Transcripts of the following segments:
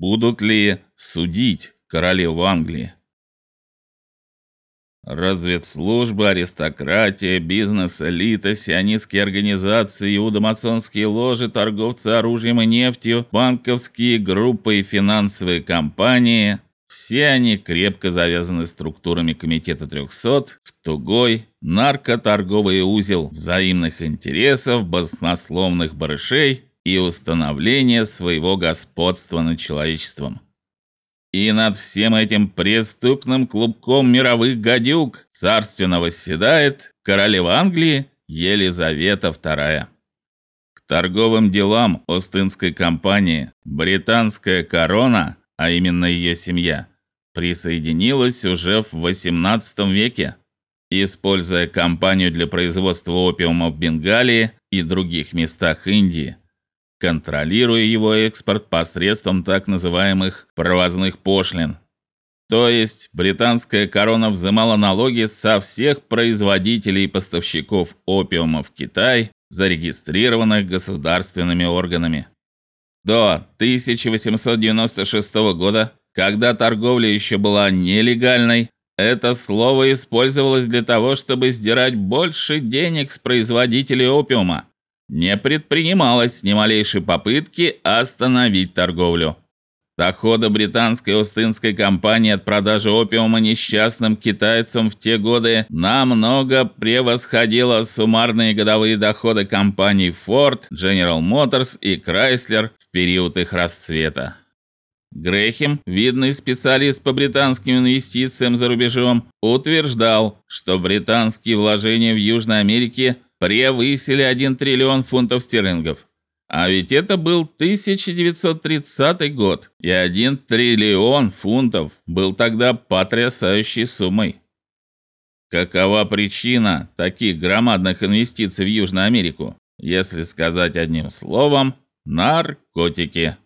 Будут ли судить королеву Англии? Разведслужба, аристократия, бизнес-элита, сионистские организации, иудомасонские ложи, торговцы оружием и нефтью, банковские группы и финансовые компании все они крепко завязаны структурами комитета 300 в тугой наркоторговый узел взаимных интересов, баснословных барышей и установления своего господства над человечеством. И над всем этим преступным клубком мировых гадюк царственно восседает королева Англии Елизавета II. К торговым делам Остинской компании британская корона, а именно ее семья, присоединилась уже в XVIII веке, используя компанию для производства опиума в Бенгалии и других местах Индии контролируя его экспорт посредством так называемых провозных пошлин. То есть британская корона взимала налоги со всех производителей и поставщиков опиума в Китай, зарегистрированных государственными органами. До 1896 года, когда торговля еще была нелегальной, это слово использовалось для того, чтобы сдирать больше денег с производителей опиума не предпринималось ни малейшей попытки остановить торговлю. Доходы британской Остинской компании от продажи опиума несчастным китайцам в те годы намного превосходило суммарные годовые доходы компаний Ford, General Motors и Chrysler в период их расцвета. Грехем, видный специалист по британским инвестициям за рубежом, утверждал, что британские вложения в Южной Америке превысили 1 триллион фунтов стерлингов. А ведь это был 1930 год, и 1 триллион фунтов был тогда потрясающей суммой. Какова причина таких громадных инвестиций в Южную Америку? Если сказать одним словом, наркотики.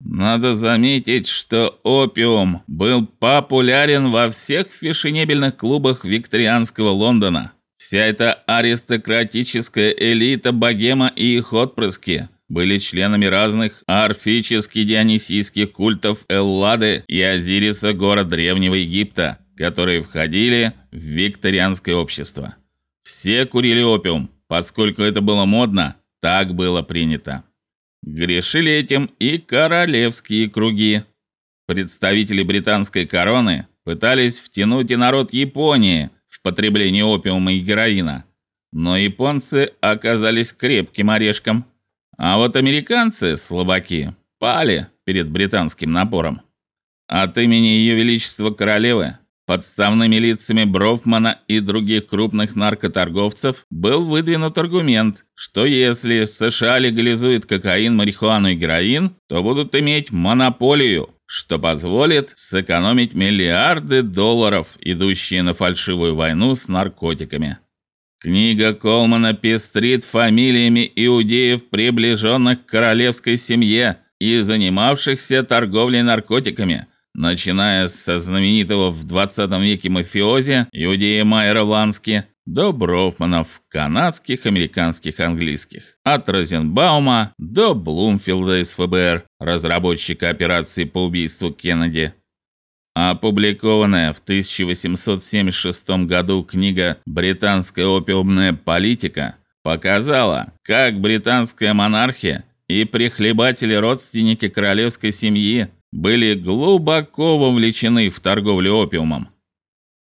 Надо заметить, что опиум был популярен во всех фешенебельных клубах викторианского Лондона. Вся эта аристократическая элита богема и их отпрыски были членами разных орфически-дионисийских культов Эллады и Азириса, гора древнего Египта, которые входили в викторианское общество. Все курили опиум, поскольку это было модно, так было принято. Грешили этим и королевские круги. Представители британской короны пытались втянуть и народ Японии в потребление опиума и героина, но японцы оказались крепким орешком, а вот американцы, слабаки, пали перед британским напором. От имени Ее Величества королевы подставными лицами Брофмана и других крупных наркоторговцев был выдвинут аргумент, что если США легализуют кокаин, марихуану и героин, то будут иметь монополию что позволит сэкономить миллиарды долларов, идущие на фальшивую войну с наркотиками. Книга Колмана пестрит фамилиями иудеев, приближенных к королевской семье и занимавшихся торговлей наркотиками, начиная со знаменитого в 20 веке мафиози иудея Майера Лански до Брофманов, канадских, американских, английских. От Розенбаума до Блумфилда из ФБР, разработчика операции по убийству Кеннеди. Опубликованная в 1876 году книга Британская опиумная политика показала, как британская монархия и прихлебатели-родственники королевской семьи были глубоко вовлечены в торговлю опиумом.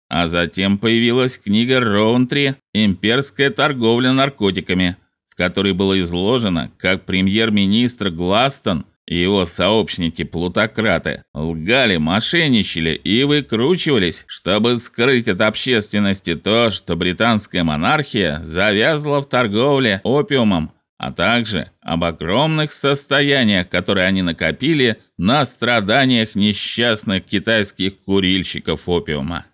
А затем появилась книга Роунтри Имперская торговля наркотиками, в которой было изложено, как премьер-министр Гластон и его сообщники-плутократы лгали, мошенничали и выкручивались, чтобы скрыть от общественности то, что британская монархия завязла в торговле опиумом, а также об огромных состояниях, которые они накопили на страданиях несчастных китайских курильщиков опиума.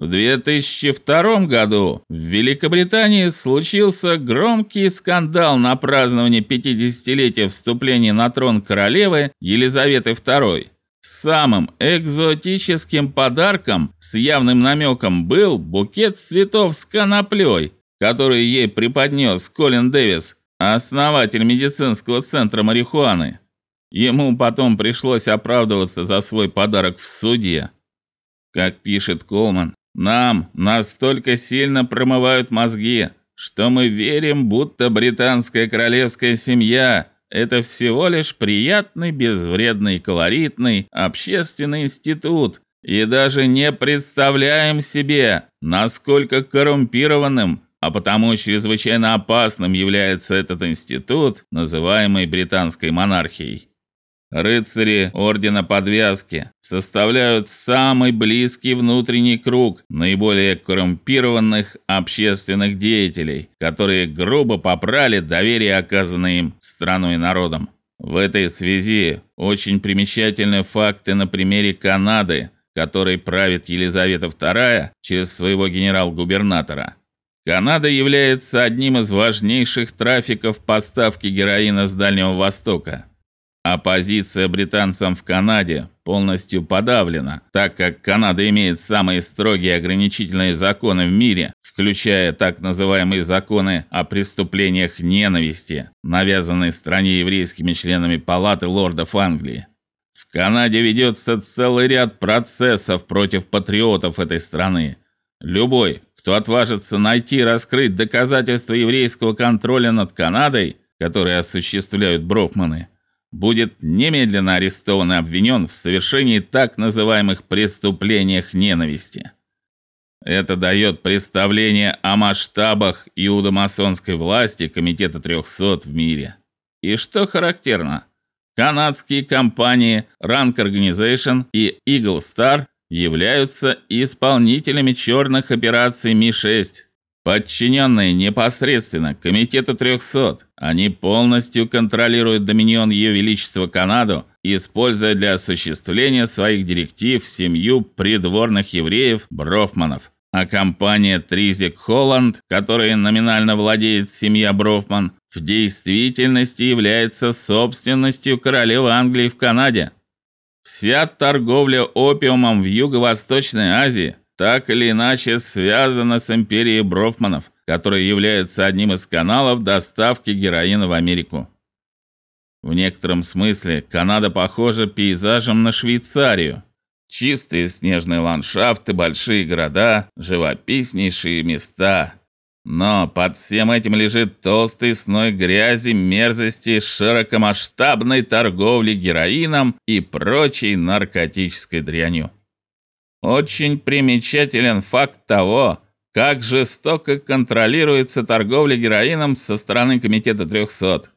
В 2002 году в Великобритании случился громкий скандал на праздновании 50-летия вступления на трон королевы Елизаветы II. Самым экзотическим подарком с явным намеком был букет цветов с коноплей, который ей преподнес Колин Дэвис, основатель медицинского центра марихуаны. Ему потом пришлось оправдываться за свой подарок в суде. Как пишет Колман, нам настолько сильно промывают мозги, что мы верим, будто британская королевская семья это всего лишь приятный, безвредный, колоритный общественный институт, и даже не представляем себе, насколько коррумпированным, а потому чрезвычайно опасным является этот институт, называемый британской монархией. Рыцари ордена Подвязки составляют самый близкий внутренний круг наиболее коррумпированных общественных деятелей, которые грубо попрали доверие, оказанное им страной и народом. В этой связи очень примечательны факты на примере Канады, которой правит Елизавета II через своего генерал-губернатора. Канада является одним из важнейших трафиков поставки героина с Дальнего Востока. Оппозиция британцам в Канаде полностью подавлена, так как Канада имеет самые строгие ограничительные законы в мире, включая так называемые законы о преступлениях ненависти, навязанные стране еврейскими членами палаты лордов Англии. В Канаде ведется целый ряд процессов против патриотов этой страны. Любой, кто отважится найти и раскрыть доказательства еврейского контроля над Канадой, которые осуществляют Брофманы, будет немедленно арестован и обвинен в совершении так называемых преступлениях ненависти. Это дает представление о масштабах иудомасонской власти Комитета 300 в мире. И что характерно, канадские компании Rank Organization и Eagle Star являются исполнителями черных операций Ми-6 Подчиненные непосредственно комитету 300, они полностью контролируют доминион Ее Величества Канаду, используя для осуществления своих директив семью придворных евреев Брофманов. А компания Тризик Холланд, которой номинально владеет семья Брофман, в действительности является собственностью королевы Англии в Канаде. Вся торговля опиумом в Юго-Восточной Азии так или иначе связана с империей Брофманов, которая является одним из каналов доставки героина в Америку. В некотором смысле Канада похожа пейзажем на Швейцарию. Чистые снежные ландшафты, большие города, живописнейшие места. Но под всем этим лежит толстый слой грязи, мерзости, широкомасштабной торговли героином и прочей наркотической дрянью. Очень примечателен факт того, как жестоко контролируется торговля героином со стороны комитета 300.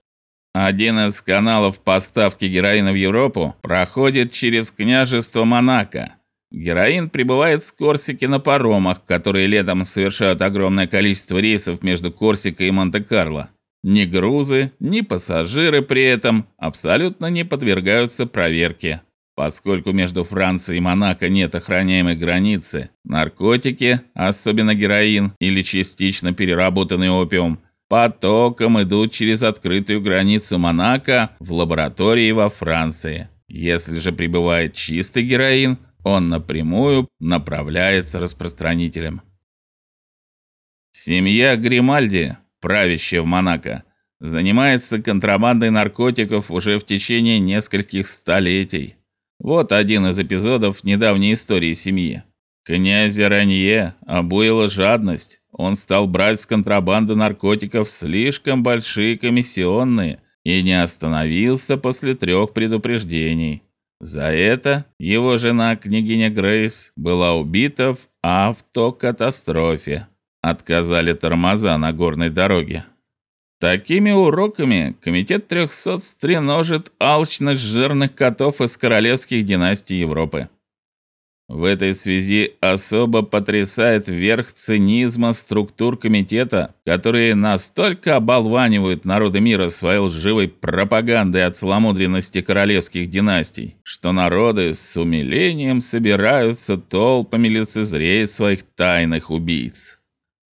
Один из каналов поставки героина в Европу проходит через княжество Монако. Героин прибывает с Корсики на паромах, которые летом совершают огромное количество рейсов между Корсикой и Монте-Карло. Ни грузы, ни пассажиры при этом абсолютно не подвергаются проверке. Поскольку между Францией и Монако нет охраняемой границы, наркотики, особенно героин или частично переработанный опиум, потоком идут через открытую границу Монако в лаборатории во Франции. Если же прибывает чистый героин, он напрямую направляется распространителям. Семья Гримальди, правящая в Монако, занимается контрабандой наркотиков уже в течение нескольких столетий. Вот один из эпизодов недавней истории семьи. Князя Ранье обуяла жадность. Он стал брать с контрабанды наркотиков слишком большие комиссионные и не остановился после трех предупреждений. За это его жена, княгиня Грейс, была убита в автокатастрофе. Отказали тормоза на горной дороге. Такими уроками комитет 300 стреножит алчность жирных котов из королевских династий Европы. В этой связи особо потрясает верх цинизма структур комитета, которые настолько оболванивают народы мира своей лживой пропагандой о целомудренности королевских династий, что народы с умилением собираются толпами лицезреть своих тайных убийц.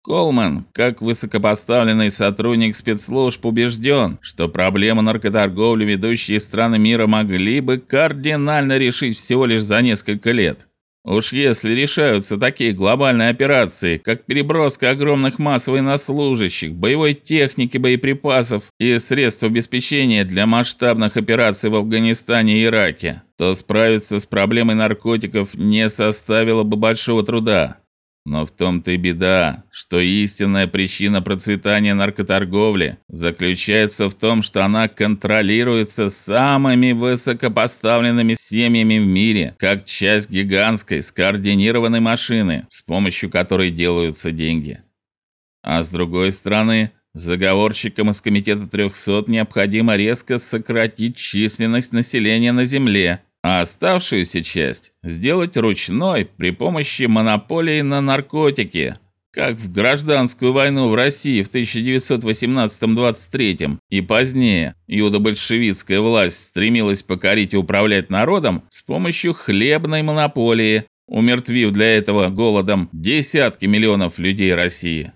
Колман, как высокопоставленный сотрудник спецслужб, убежден, что проблему наркоторговли ведущие страны мира могли бы кардинально решить всего лишь за несколько лет. Уж если решаются такие глобальные операции, как переброска огромных масс военнослужащих, боевой техники, боеприпасов и средств обеспечения для масштабных операций в Афганистане и Ираке, то справиться с проблемой наркотиков не составило бы большого труда. Но в том-то и беда, что истинная причина процветания наркоторговли заключается в том, что она контролируется самыми высокопоставленными семьями в мире, как часть гигантской скоординированной машины, с помощью которой делаются деньги. А с другой стороны, заговорщикам из комитета 300 необходимо резко сократить численность населения на Земле а оставшуюся часть сделать ручной при помощи монополии на наркотики, как в гражданскую войну в России в 1918-23 и позднее юдо-большевистская власть стремилась покорить и управлять народом с помощью хлебной монополии, умертвив для этого голодом десятки миллионов людей России.